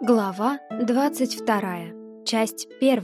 Глава 22. Часть 1.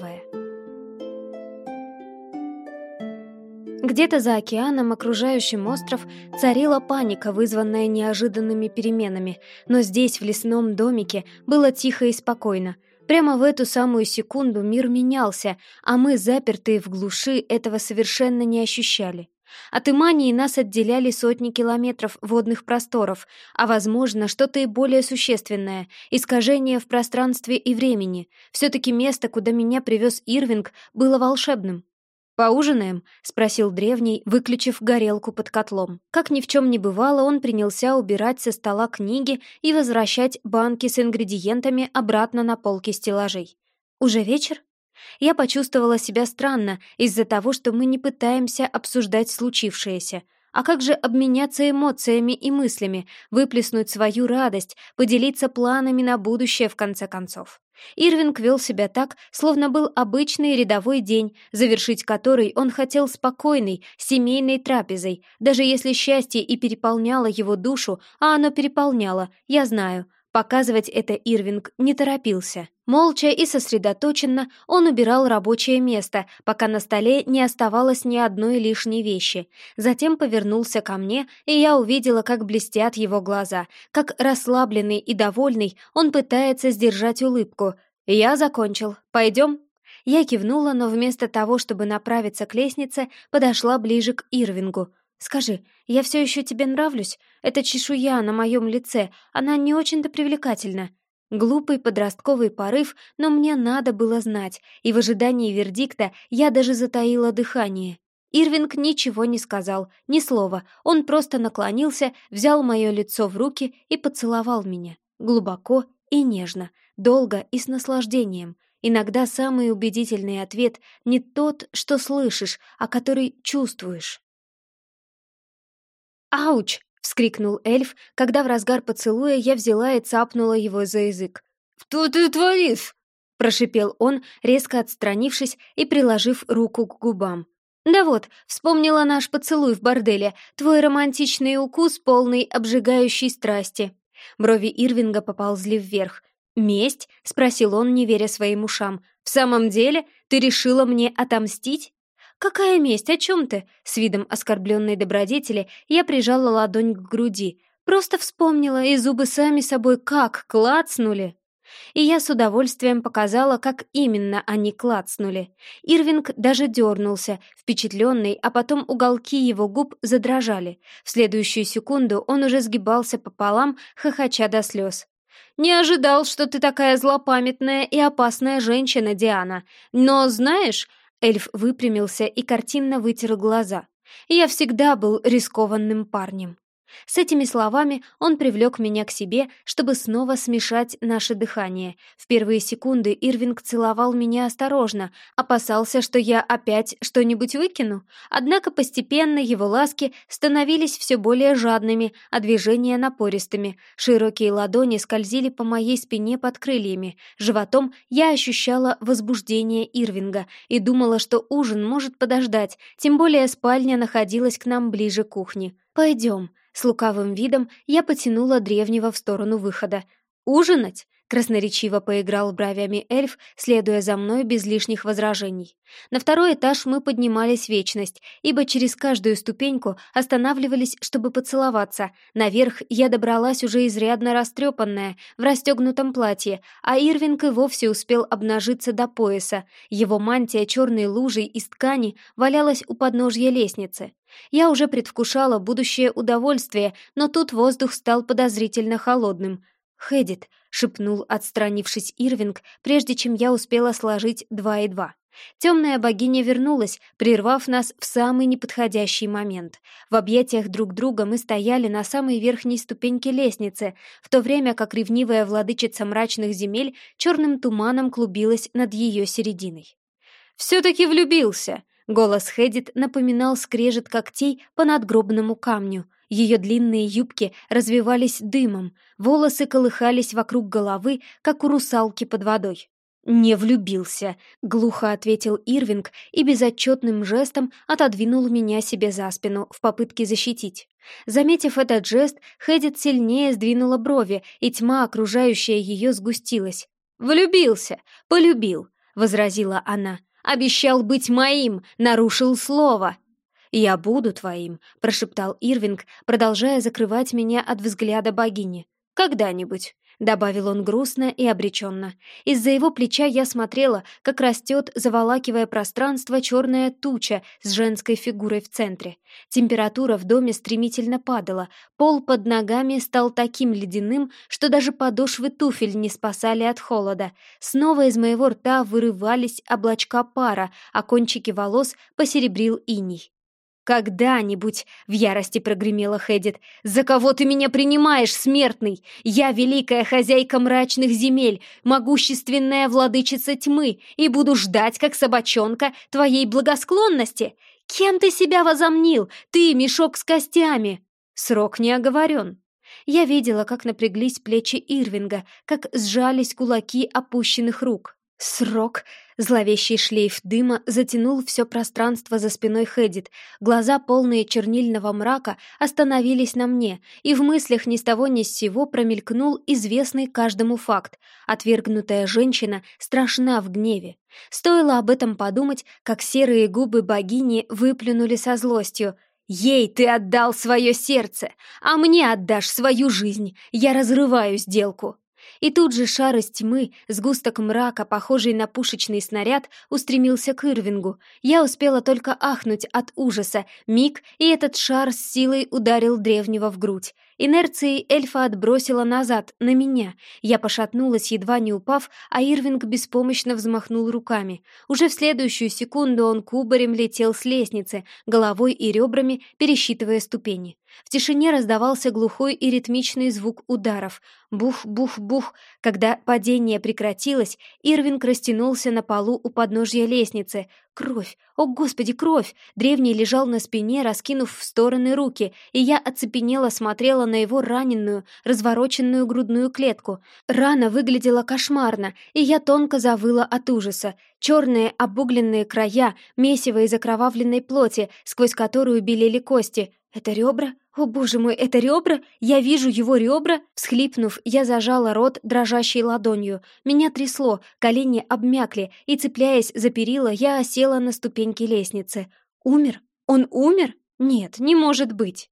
Где-то за океаном, окружающим остров, царила паника, вызванная неожиданными переменами, но здесь, в лесном домике, было тихо и спокойно. Прямо в эту самую секунду мир менялся, а мы, запертые в глуши, этого совершенно не ощущали. От Имании нас отделяли сотни километров водных просторов, а, возможно, что-то и более существенное — искажение в пространстве и времени. Все-таки место, куда меня привез Ирвинг, было волшебным. «Поужинаем?» — спросил древний, выключив горелку под котлом. Как ни в чем не бывало, он принялся убирать со стола книги и возвращать банки с ингредиентами обратно на полки стеллажей. «Уже вечер?» Я почувствовала себя странно из-за того, что мы не пытаемся обсуждать случившееся. А как же обменяться эмоциями и мыслями, выплеснуть свою радость, поделиться планами на будущее в конце концов? Ирвинг вел себя так, словно был обычный рядовой день, завершить который он хотел спокойной, семейной трапезой, даже если счастье и переполняло его душу, а оно переполняло, я знаю, Показывать это Ирвинг не торопился. Молча и сосредоточенно он убирал рабочее место, пока на столе не оставалось ни одной лишней вещи. Затем повернулся ко мне, и я увидела, как блестят его глаза, как расслабленный и довольный он пытается сдержать улыбку. «Я закончил. Пойдем?» Я кивнула, но вместо того, чтобы направиться к лестнице, подошла ближе к Ирвингу — «Скажи, я все еще тебе нравлюсь? Эта чешуя на моем лице, она не очень-то привлекательна». Глупый подростковый порыв, но мне надо было знать, и в ожидании вердикта я даже затаила дыхание. Ирвинг ничего не сказал, ни слова, он просто наклонился, взял мое лицо в руки и поцеловал меня. Глубоко и нежно, долго и с наслаждением. Иногда самый убедительный ответ не тот, что слышишь, а который чувствуешь. «Ауч!» — вскрикнул эльф, когда в разгар поцелуя я взяла и цапнула его за язык. «Что ты творишь?» — прошипел он, резко отстранившись и приложив руку к губам. «Да вот, вспомнила наш поцелуй в борделе, твой романтичный укус, полный обжигающей страсти». Брови Ирвинга поползли вверх. «Месть?» — спросил он, не веря своим ушам. «В самом деле, ты решила мне отомстить?» «Какая месть? О чем ты?» С видом оскорбленной добродетели я прижала ладонь к груди. Просто вспомнила, и зубы сами собой как клацнули. И я с удовольствием показала, как именно они клацнули. Ирвинг даже дернулся, впечатленный, а потом уголки его губ задрожали. В следующую секунду он уже сгибался пополам, хохоча до слез. «Не ожидал, что ты такая злопамятная и опасная женщина, Диана. Но, знаешь, Эльф выпрямился и картинно вытер глаза. «Я всегда был рискованным парнем». С этими словами он привлек меня к себе, чтобы снова смешать наше дыхание. В первые секунды Ирвинг целовал меня осторожно, опасался, что я опять что-нибудь выкину. Однако постепенно его ласки становились все более жадными, а движения напористыми. Широкие ладони скользили по моей спине под крыльями. Животом я ощущала возбуждение Ирвинга и думала, что ужин может подождать, тем более спальня находилась к нам ближе к кухне. «Пойдем», с лукавым видом я потянула древнего в сторону выхода. «Ужинать?» Красноречиво поиграл бровями эльф, следуя за мной без лишних возражений. На второй этаж мы поднимались вечность, ибо через каждую ступеньку останавливались, чтобы поцеловаться. Наверх я добралась уже изрядно растрепанная, в расстегнутом платье, а Ирвинг и вовсе успел обнажиться до пояса. Его мантия черной лужей из ткани валялась у подножья лестницы. Я уже предвкушала будущее удовольствие, но тут воздух стал подозрительно холодным. «Хэдит», — шепнул, отстранившись Ирвинг, прежде чем я успела сложить два и два. Темная богиня вернулась, прервав нас в самый неподходящий момент. В объятиях друг друга мы стояли на самой верхней ступеньке лестницы, в то время как ревнивая владычица мрачных земель черным туманом клубилась над ее серединой. «Все-таки влюбился!» — голос Хэдит напоминал скрежет когтей по надгробному камню — ее длинные юбки развивались дымом, волосы колыхались вокруг головы, как у русалки под водой. «Не влюбился», — глухо ответил Ирвинг и безотчетным жестом отодвинул меня себе за спину в попытке защитить. Заметив этот жест, Хэдит сильнее сдвинула брови, и тьма, окружающая ее, сгустилась. «Влюбился, полюбил», — возразила она. «Обещал быть моим, нарушил слово». «Я буду твоим», — прошептал Ирвинг, продолжая закрывать меня от взгляда богини. «Когда-нибудь добавил он грустно и обреченно. Из-за его плеча я смотрела, как растет, заволакивая пространство, черная туча с женской фигурой в центре. Температура в доме стремительно падала, пол под ногами стал таким ледяным, что даже подошвы туфель не спасали от холода. Снова из моего рта вырывались облачка пара, а кончики волос посеребрил иней. «Когда-нибудь!» — в ярости прогремела Хэдит. «За кого ты меня принимаешь, смертный? Я великая хозяйка мрачных земель, могущественная владычица тьмы, и буду ждать, как собачонка, твоей благосклонности. Кем ты себя возомнил? Ты мешок с костями!» Срок не оговорен. Я видела, как напряглись плечи Ирвинга, как сжались кулаки опущенных рук. Срок. Зловещий шлейф дыма затянул все пространство за спиной Хэдит. Глаза, полные чернильного мрака, остановились на мне, и в мыслях ни с того ни с сего промелькнул известный каждому факт. Отвергнутая женщина страшна в гневе. Стоило об этом подумать, как серые губы богини выплюнули со злостью. «Ей ты отдал свое сердце, а мне отдашь свою жизнь. Я разрываю сделку». И тут же шар из тьмы, сгусток мрака, похожий на пушечный снаряд, устремился к Ирвингу. Я успела только ахнуть от ужаса. Миг, и этот шар с силой ударил древнего в грудь. Инерцией эльфа отбросила назад, на меня. Я пошатнулась, едва не упав, а Ирвинг беспомощно взмахнул руками. Уже в следующую секунду он кубарем летел с лестницы, головой и ребрами пересчитывая ступени. В тишине раздавался глухой и ритмичный звук ударов. Бух-бух-бух. Когда падение прекратилось, Ирвинг растянулся на полу у подножья лестницы. Кровь! О, Господи, кровь! Древний лежал на спине, раскинув в стороны руки, и я оцепенело смотрела на его раненую, развороченную грудную клетку. Рана выглядела кошмарно, и я тонко завыла от ужаса. Черные обугленные края, месиво из окровавленной плоти, сквозь которую белели кости. Это ребра? «О, боже мой, это ребра? Я вижу его ребра!» Всхлипнув, я зажала рот дрожащей ладонью. Меня трясло, колени обмякли, и, цепляясь за перила, я осела на ступеньки лестницы. «Умер? Он умер? Нет, не может быть!»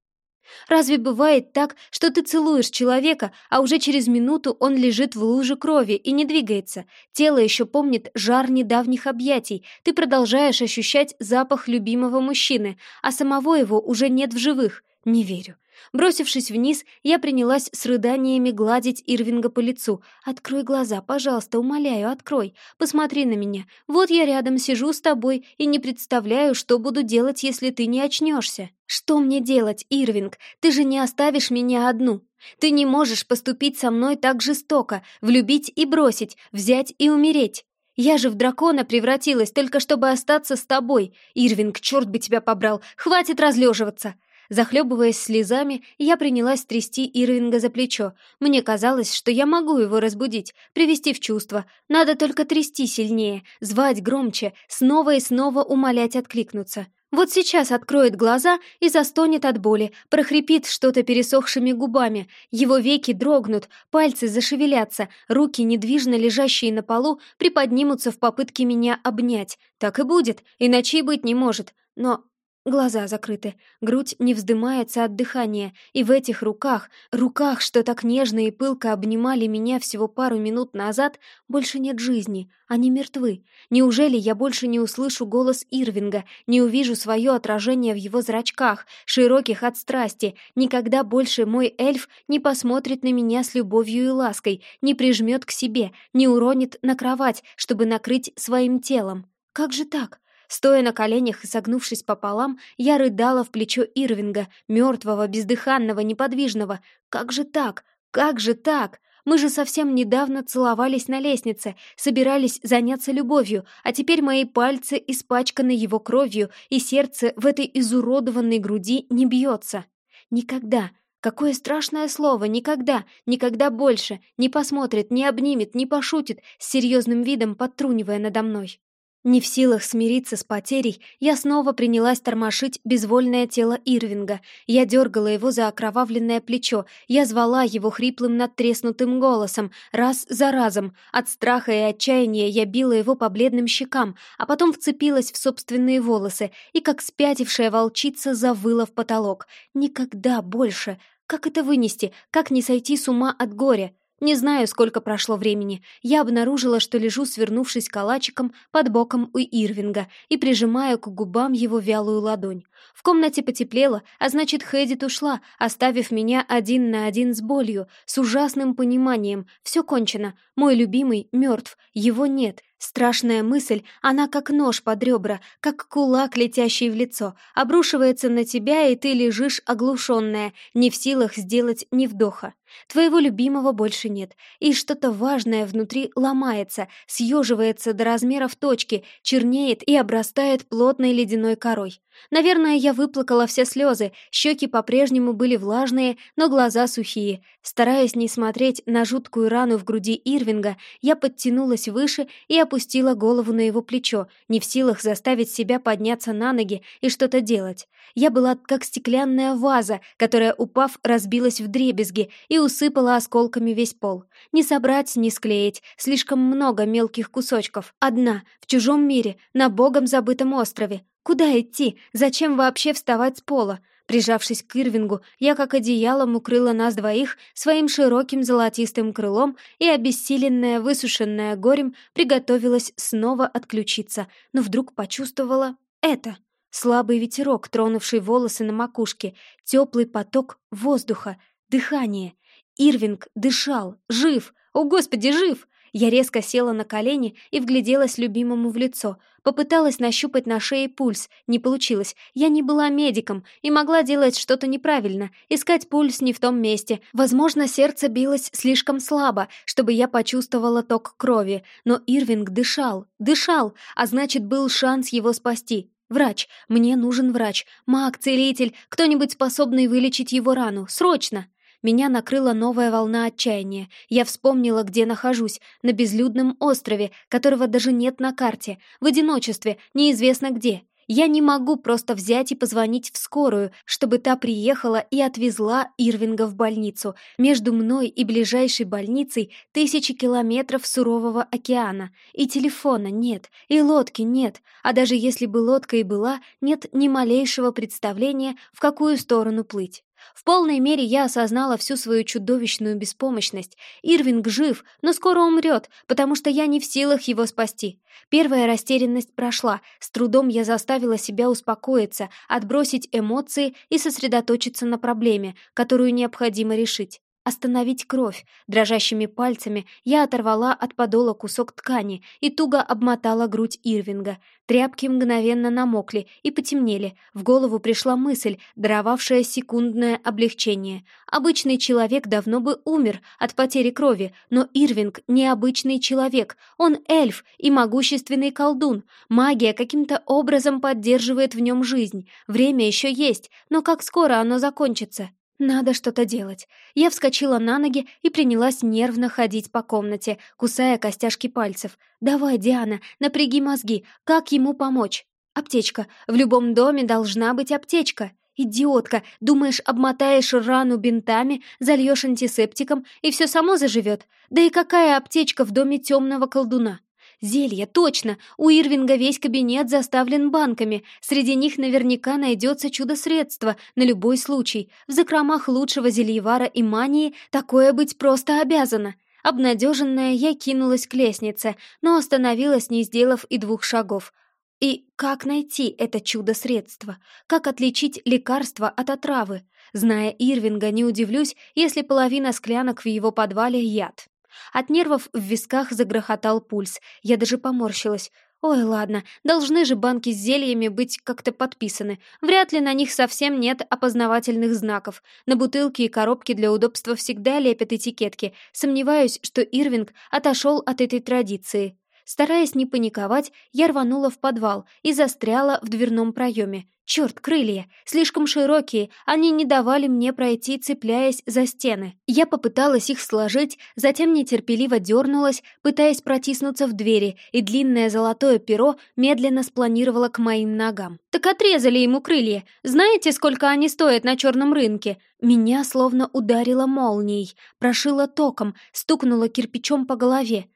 Разве бывает так, что ты целуешь человека, а уже через минуту он лежит в луже крови и не двигается? Тело еще помнит жар недавних объятий, ты продолжаешь ощущать запах любимого мужчины, а самого его уже нет в живых. Не верю. Бросившись вниз, я принялась с рыданиями гладить Ирвинга по лицу. «Открой глаза, пожалуйста, умоляю, открой. Посмотри на меня. Вот я рядом сижу с тобой и не представляю, что буду делать, если ты не очнешься. Что мне делать, Ирвинг? Ты же не оставишь меня одну. Ты не можешь поступить со мной так жестоко, влюбить и бросить, взять и умереть. Я же в дракона превратилась, только чтобы остаться с тобой. Ирвинг, черт бы тебя побрал, хватит разлеживаться!» Захлебываясь слезами, я принялась трясти Ирвинга за плечо. Мне казалось, что я могу его разбудить, привести в чувство. Надо только трясти сильнее, звать громче, снова и снова умолять откликнуться. Вот сейчас откроет глаза и застонет от боли, прохрипит что-то пересохшими губами. Его веки дрогнут, пальцы зашевелятся, руки, недвижно лежащие на полу, приподнимутся в попытке меня обнять. Так и будет, иначе и быть не может. Но Глаза закрыты, грудь не вздымается от дыхания, и в этих руках, руках, что так нежно и пылко обнимали меня всего пару минут назад, больше нет жизни, они мертвы. Неужели я больше не услышу голос Ирвинга, не увижу свое отражение в его зрачках, широких от страсти, никогда больше мой эльф не посмотрит на меня с любовью и лаской, не прижмет к себе, не уронит на кровать, чтобы накрыть своим телом? Как же так? Стоя на коленях и согнувшись пополам, я рыдала в плечо Ирвинга, мертвого, бездыханного, неподвижного. Как же так? Как же так? Мы же совсем недавно целовались на лестнице, собирались заняться любовью, а теперь мои пальцы испачканы его кровью, и сердце в этой изуродованной груди не бьется. Никогда, Какое страшное слово! Никогда, никогда больше не посмотрит, не обнимет, не пошутит, с серьезным видом подтрунивая надо мной. Не в силах смириться с потерей, я снова принялась тормошить безвольное тело Ирвинга. Я дергала его за окровавленное плечо, я звала его хриплым надтреснутым голосом, раз за разом. От страха и отчаяния я била его по бледным щекам, а потом вцепилась в собственные волосы и, как спятившая волчица, завыла в потолок. Никогда больше! Как это вынести? Как не сойти с ума от горя? Не знаю, сколько прошло времени. Я обнаружила, что лежу, свернувшись калачиком под боком у Ирвинга и прижимаю к губам его вялую ладонь. В комнате потеплело, а значит, Хэдит ушла, оставив меня один на один с болью, с ужасным пониманием. Все кончено. Мой любимый мертв, его нет. Страшная мысль, она как нож под ребра, как кулак, летящий в лицо, обрушивается на тебя, и ты лежишь оглушенная, не в силах сделать ни вдоха. Твоего любимого больше нет, и что-то важное внутри ломается, съеживается до размеров точки, чернеет и обрастает плотной ледяной корой. Наверное, я выплакала все слезы, щеки по-прежнему были влажные, но глаза сухие. Стараясь не смотреть на жуткую рану в груди Ирвинга, я подтянулась выше и опустила голову на его плечо, не в силах заставить себя подняться на ноги и что-то делать. Я была как стеклянная ваза, которая, упав, разбилась в дребезги и усыпала осколками весь пол. Не собрать, не склеить, слишком много мелких кусочков. Одна, в чужом мире, на богом забытом острове. Куда идти? Зачем вообще вставать с пола? Прижавшись к Ирвингу, я как одеялом укрыла нас двоих своим широким золотистым крылом и, обессиленная, высушенная горем, приготовилась снова отключиться, но вдруг почувствовала это. Слабый ветерок, тронувший волосы на макушке, теплый поток воздуха, дыхание. Ирвинг дышал, жив, о господи, жив! Я резко села на колени и вгляделась любимому в лицо. Попыталась нащупать на шее пульс. Не получилось. Я не была медиком и могла делать что-то неправильно. Искать пульс не в том месте. Возможно, сердце билось слишком слабо, чтобы я почувствовала ток крови. Но Ирвинг дышал. Дышал, а значит, был шанс его спасти. Врач. Мне нужен врач. Маг, целитель, кто-нибудь способный вылечить его рану. Срочно! Меня накрыла новая волна отчаяния. Я вспомнила, где нахожусь, на безлюдном острове, которого даже нет на карте, в одиночестве, неизвестно где. Я не могу просто взять и позвонить в скорую, чтобы та приехала и отвезла Ирвинга в больницу. Между мной и ближайшей больницей тысячи километров сурового океана. И телефона нет, и лодки нет. А даже если бы лодка и была, нет ни малейшего представления, в какую сторону плыть. В полной мере я осознала всю свою чудовищную беспомощность. Ирвинг жив, но скоро умрет, потому что я не в силах его спасти. Первая растерянность прошла, с трудом я заставила себя успокоиться, отбросить эмоции и сосредоточиться на проблеме, которую необходимо решить. Остановить кровь. Дрожащими пальцами я оторвала от подола кусок ткани и туго обмотала грудь Ирвинга. Тряпки мгновенно намокли и потемнели. В голову пришла мысль, даровавшая секундное облегчение. Обычный человек давно бы умер от потери крови, но Ирвинг не обычный человек. Он эльф и могущественный колдун. Магия каким-то образом поддерживает в нем жизнь. Время еще есть, но как скоро оно закончится? Надо что-то делать. Я вскочила на ноги и принялась нервно ходить по комнате, кусая костяшки пальцев. «Давай, Диана, напряги мозги. Как ему помочь?» «Аптечка. В любом доме должна быть аптечка». «Идиотка! Думаешь, обмотаешь рану бинтами, зальешь антисептиком, и все само заживет? Да и какая аптечка в доме темного колдуна?» Зелье, точно! У Ирвинга весь кабинет заставлен банками. Среди них наверняка найдется чудо-средство на любой случай. В закромах лучшего зельевара и мании такое быть просто обязано. Обнадеженная, я кинулась к лестнице, но остановилась, не сделав и двух шагов. И как найти это чудо-средство? Как отличить лекарство от отравы? Зная Ирвинга, не удивлюсь, если половина склянок в его подвале яд. От нервов в висках загрохотал пульс. Я даже поморщилась. Ой, ладно, должны же банки с зельями быть как-то подписаны. Вряд ли на них совсем нет опознавательных знаков. На бутылки и коробки для удобства всегда лепят этикетки. Сомневаюсь, что Ирвинг отошел от этой традиции. Стараясь не паниковать, я рванула в подвал и застряла в дверном проеме. Черт, крылья! Слишком широкие, они не давали мне пройти, цепляясь за стены. Я попыталась их сложить, затем нетерпеливо дернулась, пытаясь протиснуться в двери, и длинное золотое перо медленно спланировало к моим ногам. «Так отрезали ему крылья! Знаете, сколько они стоят на черном рынке?» Меня словно ударило молнией, прошило током, стукнуло кирпичом по голове.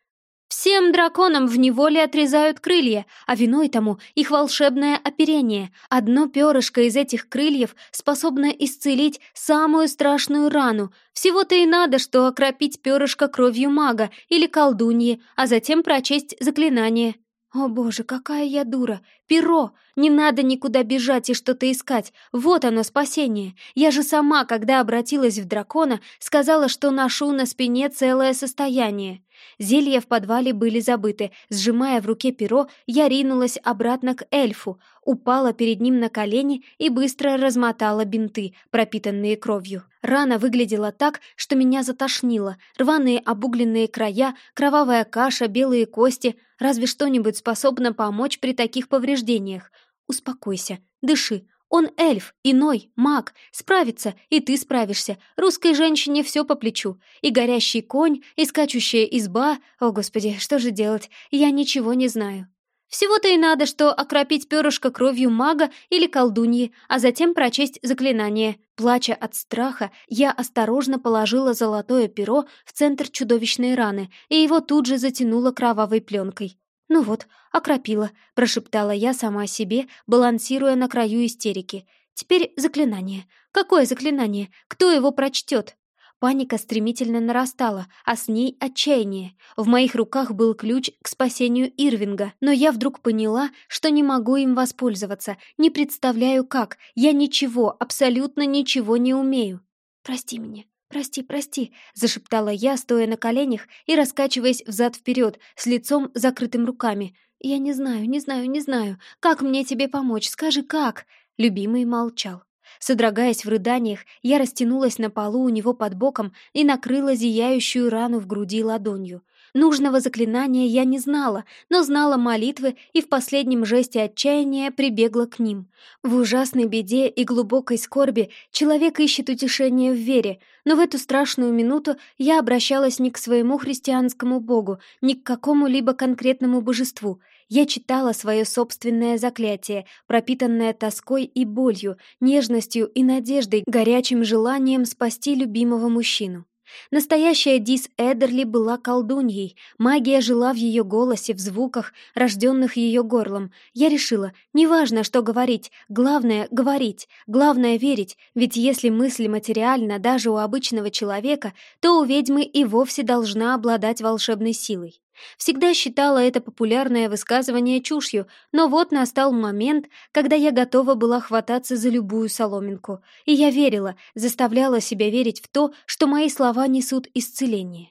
Всем драконам в неволе отрезают крылья, а виной тому их волшебное оперение. Одно перышко из этих крыльев способно исцелить самую страшную рану. Всего-то и надо, что окропить перышко кровью мага или колдуньи, а затем прочесть заклинание. О боже, какая я дура! Перо! Не надо никуда бежать и что-то искать. Вот оно, спасение. Я же сама, когда обратилась в дракона, сказала, что ношу на спине целое состояние. Зелья в подвале были забыты. Сжимая в руке перо, я ринулась обратно к эльфу, упала перед ним на колени и быстро размотала бинты, пропитанные кровью. Рана выглядела так, что меня затошнило. Рваные обугленные края, кровавая каша, белые кости. Разве что-нибудь способно помочь при таких повреждениях? Успокойся, дыши, он эльф, иной, маг, справится, и ты справишься. Русской женщине все по плечу. И горящий конь, и скачущая изба. О, Господи, что же делать? Я ничего не знаю. Всего-то и надо, что окропить перышко кровью мага или колдуньи, а затем прочесть заклинание. Плача от страха, я осторожно положила золотое перо в центр чудовищной раны, и его тут же затянуло кровавой пленкой. «Ну вот, окропила», — прошептала я сама себе, балансируя на краю истерики. «Теперь заклинание. Какое заклинание? Кто его прочтет?» Паника стремительно нарастала, а с ней отчаяние. В моих руках был ключ к спасению Ирвинга, но я вдруг поняла, что не могу им воспользоваться, не представляю как, я ничего, абсолютно ничего не умею. «Прости меня», «Прости, прости», — зашептала я, стоя на коленях и раскачиваясь взад-вперед, с лицом закрытым руками. «Я не знаю, не знаю, не знаю. Как мне тебе помочь? Скажи, как?» Любимый молчал. Содрогаясь в рыданиях, я растянулась на полу у него под боком и накрыла зияющую рану в груди ладонью. Нужного заклинания я не знала, но знала молитвы и в последнем жесте отчаяния прибегла к ним. В ужасной беде и глубокой скорби человек ищет утешение в вере, но в эту страшную минуту я обращалась не к своему христианскому богу, ни к какому-либо конкретному божеству. Я читала свое собственное заклятие, пропитанное тоской и болью, нежностью и надеждой, горячим желанием спасти любимого мужчину. Настоящая Дис Эдерли была колдуньей. Магия жила в ее голосе, в звуках, рожденных ее горлом. Я решила, неважно, что говорить, главное — говорить, главное — верить, ведь если мысль материальна даже у обычного человека, то у ведьмы и вовсе должна обладать волшебной силой. Всегда считала это популярное высказывание чушью, но вот настал момент, когда я готова была хвататься за любую соломинку. И я верила, заставляла себя верить в то, что мои слова несут исцеление.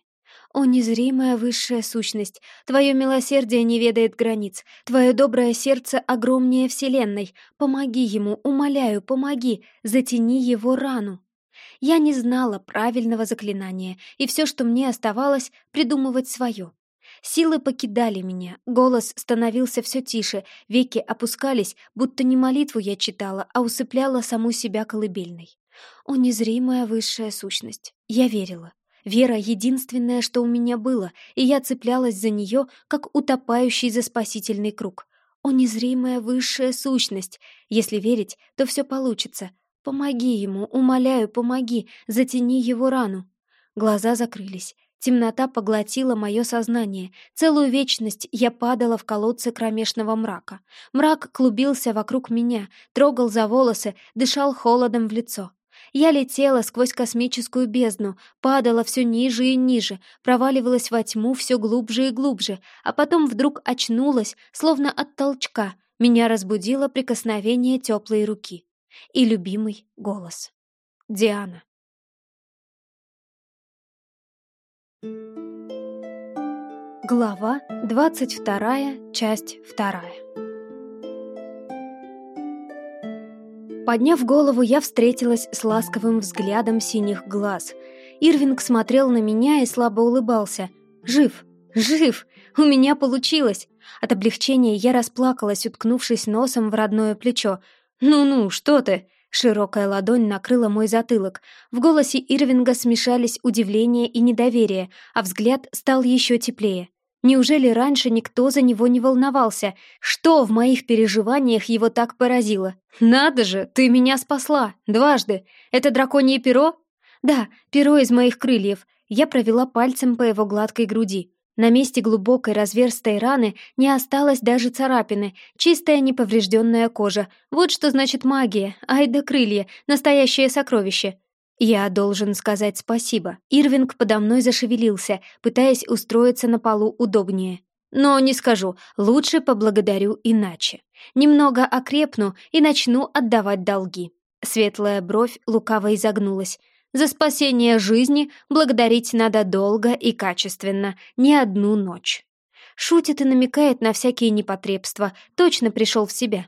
«О, незримая высшая сущность, твое милосердие не ведает границ, твое доброе сердце огромнее вселенной. Помоги ему, умоляю, помоги, затяни его рану». Я не знала правильного заклинания, и все, что мне оставалось, придумывать свое. Силы покидали меня, голос становился все тише, веки опускались, будто не молитву я читала, а усыпляла саму себя колыбельной. О, незримая высшая сущность! Я верила. Вера — единственное, что у меня было, и я цеплялась за нее, как утопающий за спасительный круг. О, незримая высшая сущность! Если верить, то все получится. Помоги ему, умоляю, помоги, затяни его рану. Глаза закрылись. Темнота поглотила мое сознание. Целую вечность я падала в колодце кромешного мрака. Мрак клубился вокруг меня, трогал за волосы, дышал холодом в лицо. Я летела сквозь космическую бездну, падала все ниже и ниже, проваливалась во тьму все глубже и глубже, а потом вдруг очнулась, словно от толчка. Меня разбудило прикосновение теплой руки и любимый голос. Диана. Глава 22, часть 2 Подняв голову, я встретилась с ласковым взглядом синих глаз. Ирвинг смотрел на меня и слабо улыбался. «Жив! Жив! У меня получилось!» От облегчения я расплакалась, уткнувшись носом в родное плечо. «Ну-ну, что ты?» Широкая ладонь накрыла мой затылок. В голосе Ирвинга смешались удивление и недоверие, а взгляд стал еще теплее. Неужели раньше никто за него не волновался? Что в моих переживаниях его так поразило? «Надо же, ты меня спасла! Дважды! Это драконье перо?» «Да, перо из моих крыльев». Я провела пальцем по его гладкой груди. На месте глубокой разверстой раны не осталось даже царапины, чистая неповрежденная кожа. Вот что значит магия, ай да крылья, настоящее сокровище. Я должен сказать спасибо. Ирвинг подо мной зашевелился, пытаясь устроиться на полу удобнее. Но не скажу, лучше поблагодарю иначе. Немного окрепну и начну отдавать долги. Светлая бровь лукаво изогнулась. За спасение жизни благодарить надо долго и качественно, не одну ночь. Шутит и намекает на всякие непотребства, точно пришел в себя.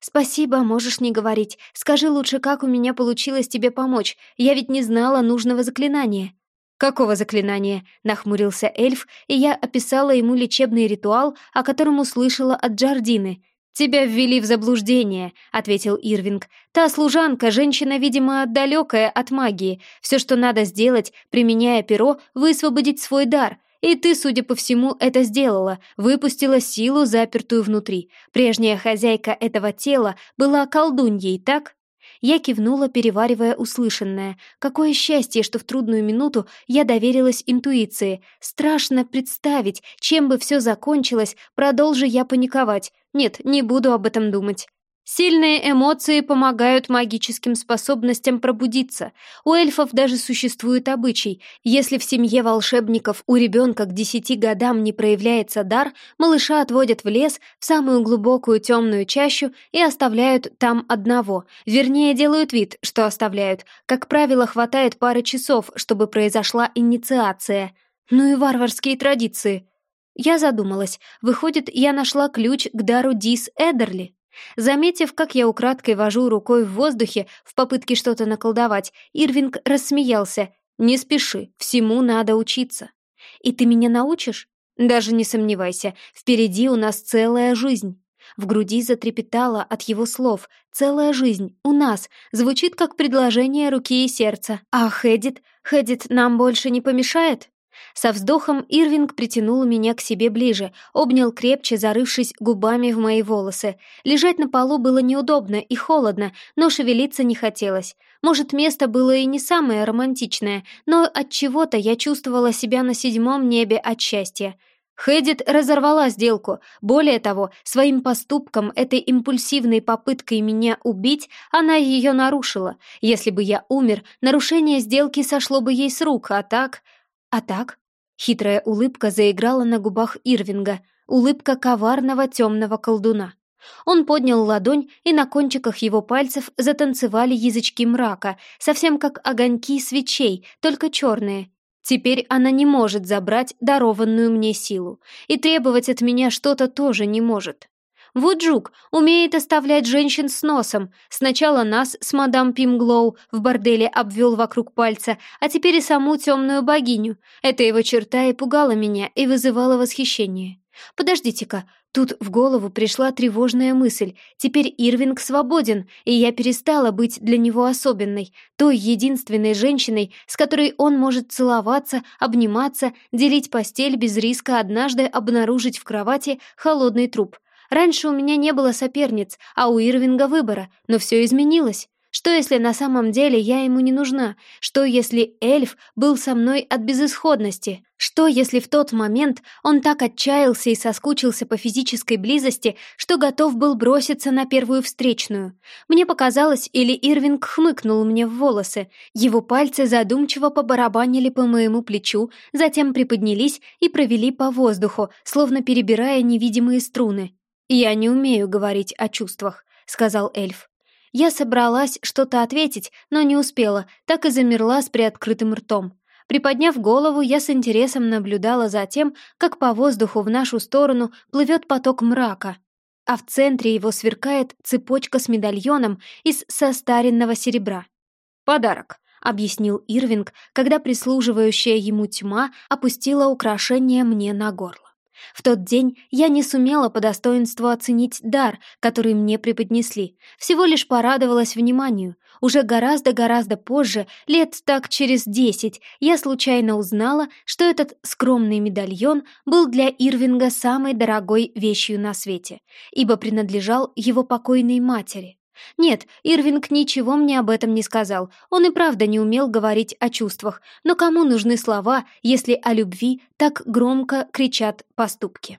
«Спасибо, можешь не говорить. Скажи лучше, как у меня получилось тебе помочь. Я ведь не знала нужного заклинания». «Какого заклинания?» — нахмурился эльф, и я описала ему лечебный ритуал, о котором услышала от Джардины. «Тебя ввели в заблуждение», — ответил Ирвинг. «Та служанка, женщина, видимо, далекая от магии. Все, что надо сделать, применяя перо, высвободить свой дар. И ты, судя по всему, это сделала, выпустила силу, запертую внутри. Прежняя хозяйка этого тела была колдуньей, так?» Я кивнула, переваривая услышанное. Какое счастье, что в трудную минуту я доверилась интуиции. Страшно представить, чем бы все закончилось, продолжи я паниковать. Нет, не буду об этом думать. Сильные эмоции помогают магическим способностям пробудиться. У эльфов даже существует обычай. Если в семье волшебников у ребенка к десяти годам не проявляется дар, малыша отводят в лес, в самую глубокую темную чащу и оставляют там одного. Вернее, делают вид, что оставляют. Как правило, хватает пары часов, чтобы произошла инициация. Ну и варварские традиции. Я задумалась. Выходит, я нашла ключ к дару Дис Эдерли. Заметив, как я украдкой вожу рукой в воздухе в попытке что-то наколдовать, Ирвинг рассмеялся. «Не спеши, всему надо учиться». «И ты меня научишь?» «Даже не сомневайся, впереди у нас целая жизнь». В груди затрепетало от его слов. «Целая жизнь, у нас», звучит как предложение руки и сердца. «А Хэдит? Хэдит нам больше не помешает?» Со вздохом Ирвинг притянул меня к себе ближе, обнял крепче, зарывшись губами в мои волосы. Лежать на полу было неудобно и холодно, но шевелиться не хотелось. Может, место было и не самое романтичное, но от чего-то я чувствовала себя на седьмом небе от счастья. Хэдит разорвала сделку. Более того, своим поступком, этой импульсивной попыткой меня убить, она ее нарушила. Если бы я умер, нарушение сделки сошло бы ей с рук, а так... А так? Хитрая улыбка заиграла на губах Ирвинга, улыбка коварного темного колдуна. Он поднял ладонь, и на кончиках его пальцев затанцевали язычки мрака, совсем как огоньки свечей, только черные. Теперь она не может забрать дарованную мне силу, и требовать от меня что-то тоже не может. Вот жук умеет оставлять женщин с носом. Сначала нас с мадам Пимглоу в борделе обвел вокруг пальца, а теперь и саму темную богиню. Эта его черта и пугала меня, и вызывала восхищение. Подождите-ка, тут в голову пришла тревожная мысль. Теперь Ирвинг свободен, и я перестала быть для него особенной, той единственной женщиной, с которой он может целоваться, обниматься, делить постель без риска однажды обнаружить в кровати холодный труп. Раньше у меня не было соперниц, а у Ирвинга выбора, но все изменилось. Что если на самом деле я ему не нужна? Что если эльф был со мной от безысходности? Что если в тот момент он так отчаялся и соскучился по физической близости, что готов был броситься на первую встречную? Мне показалось, или Ирвинг хмыкнул мне в волосы. Его пальцы задумчиво побарабанили по моему плечу, затем приподнялись и провели по воздуху, словно перебирая невидимые струны. «Я не умею говорить о чувствах», — сказал эльф. Я собралась что-то ответить, но не успела, так и замерла с приоткрытым ртом. Приподняв голову, я с интересом наблюдала за тем, как по воздуху в нашу сторону плывет поток мрака, а в центре его сверкает цепочка с медальоном из состаренного серебра. «Подарок», — объяснил Ирвинг, когда прислуживающая ему тьма опустила украшение мне на горло. В тот день я не сумела по достоинству оценить дар, который мне преподнесли, всего лишь порадовалась вниманию. Уже гораздо-гораздо позже, лет так через десять, я случайно узнала, что этот скромный медальон был для Ирвинга самой дорогой вещью на свете, ибо принадлежал его покойной матери. Нет, Ирвинг ничего мне об этом не сказал. Он и правда не умел говорить о чувствах. Но кому нужны слова, если о любви так громко кричат поступки?